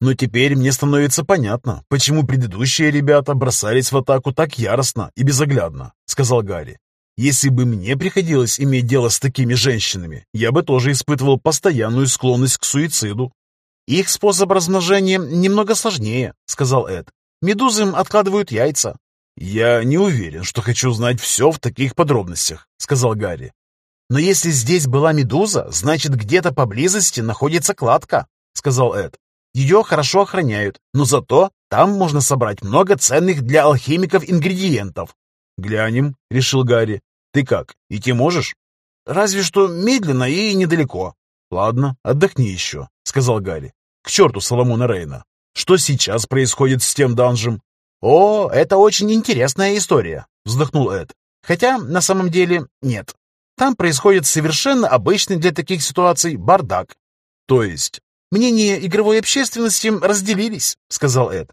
Но теперь мне становится понятно, почему предыдущие ребята бросались в атаку так яростно и безоглядно», — сказал Гарри. Если бы мне приходилось иметь дело с такими женщинами, я бы тоже испытывал постоянную склонность к суициду. «Их способ размножения немного сложнее», — сказал Эд. «Медузы откладывают яйца». «Я не уверен, что хочу знать все в таких подробностях», — сказал Гарри. «Но если здесь была медуза, значит, где-то поблизости находится кладка», — сказал Эд. Ее хорошо охраняют, но зато там можно собрать много ценных для алхимиков ингредиентов. «Глянем», — решил Гарри. «Ты как, идти можешь?» «Разве что медленно и недалеко». «Ладно, отдохни еще», — сказал Гарри. «К черту Соломона Рейна! Что сейчас происходит с тем данжем?» «О, это очень интересная история», — вздохнул Эд. «Хотя, на самом деле, нет. Там происходит совершенно обычный для таких ситуаций бардак». «То есть?» «Мнения игровой общественности разделились», — сказал Эд.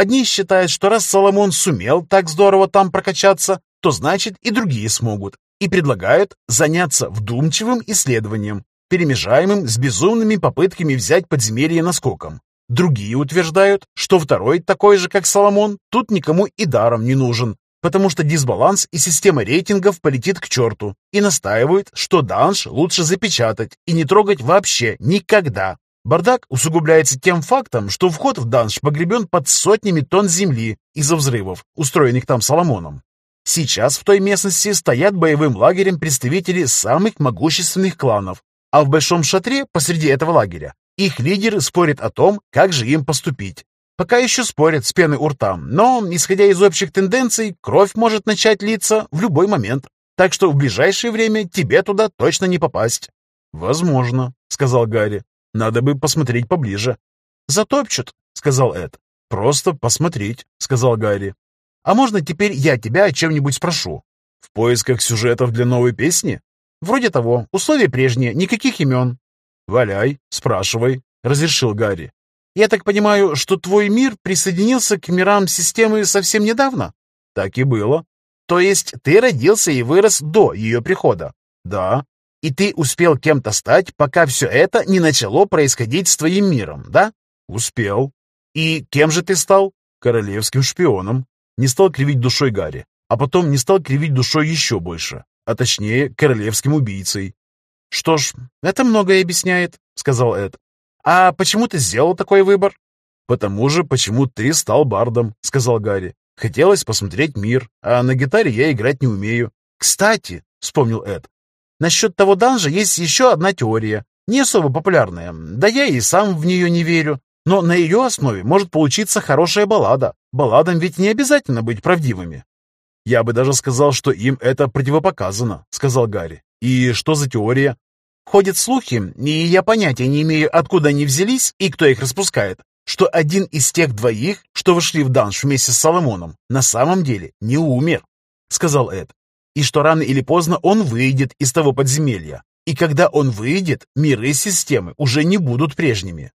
«Одни считают, что раз Соломон сумел так здорово там прокачаться, то значит и другие смогут, и предлагают заняться вдумчивым исследованием, перемежаемым с безумными попытками взять подземелье наскоком. Другие утверждают, что второй, такой же, как Соломон, тут никому и даром не нужен, потому что дисбаланс и система рейтингов полетит к черту, и настаивают, что данж лучше запечатать и не трогать вообще никогда. Бардак усугубляется тем фактом, что вход в данж погребен под сотнями тонн земли из-за взрывов, устроенных там Соломоном. Сейчас в той местности стоят боевым лагерем представители самых могущественных кланов, а в большом шатре посреди этого лагеря их лидеры спорят о том, как же им поступить. Пока еще спорят с пеной у рта, но, исходя из общих тенденций, кровь может начать литься в любой момент. Так что в ближайшее время тебе туда точно не попасть. «Возможно», — сказал Гарри. «Надо бы посмотреть поближе». «Затопчут», — сказал Эд. «Просто посмотреть», — сказал Гарри. «А можно теперь я тебя о чем-нибудь спрошу?» «В поисках сюжетов для новой песни?» «Вроде того. Условия прежние, никаких имен. «Валяй, спрашивай», — разрешил Гарри. «Я так понимаю, что твой мир присоединился к мирам системы совсем недавно?» «Так и было». «То есть ты родился и вырос до ее прихода?» «Да». «И ты успел кем-то стать, пока все это не начало происходить с твоим миром, да?» «Успел». «И кем же ты стал?» «Королевским шпионом». Не стал кривить душой Гарри, а потом не стал кривить душой еще больше, а точнее королевским убийцей. «Что ж, это многое объясняет», — сказал Эд. «А почему ты сделал такой выбор?» «Потому же, почему ты стал бардом», — сказал Гарри. «Хотелось посмотреть мир, а на гитаре я играть не умею». «Кстати», — вспомнил Эд, — «насчет того данжа есть еще одна теория, не особо популярная, да я и сам в нее не верю, но на ее основе может получиться хорошая баллада. Балладам ведь не обязательно быть правдивыми». «Я бы даже сказал, что им это противопоказано», — сказал Гарри. «И что за теория?» Ходят слухи, и я понятия не имею, откуда они взялись и кто их распускает, что один из тех двоих, что вошли в данж вместе с Соломоном, на самом деле не умер, — сказал Эд, и что рано или поздно он выйдет из того подземелья, и когда он выйдет, миры системы уже не будут прежними.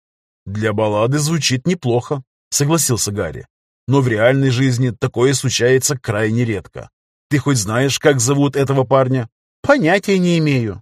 «Для баллады звучит неплохо», — согласился Гарри. «Но в реальной жизни такое случается крайне редко. Ты хоть знаешь, как зовут этого парня?» «Понятия не имею»,